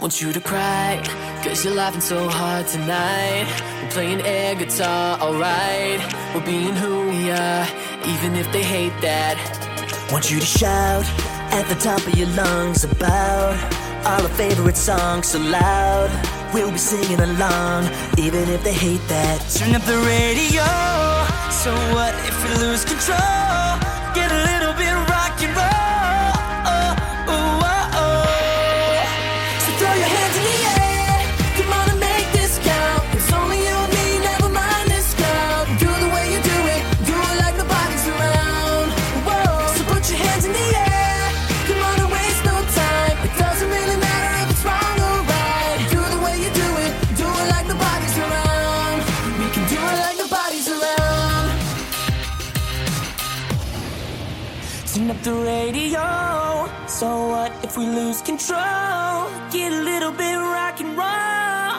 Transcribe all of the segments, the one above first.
want you to cry, cause you're laughing so hard tonight. We're playing air guitar, alright. We're being who we are, even if they hate that. Want you to shout at the top of your lungs about all our favorite songs so loud. We'll be singing along, even if they hate that. Turn up the radio. So what if we lose control? Get a little Turn up the radio. So what if we lose control? Get a little bit rock and roll.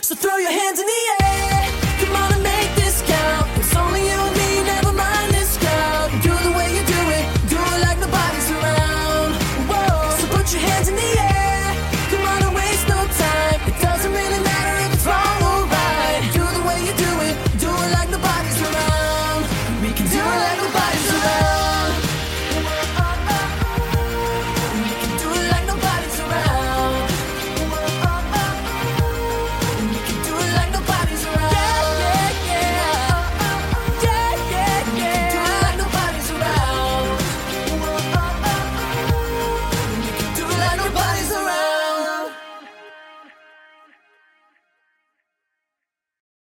So throw your hands in the air. Come on and make this count. It's only you and me. Never mind crowd. Do the way you do it. Do it like nobody's around. So put your hands in the air.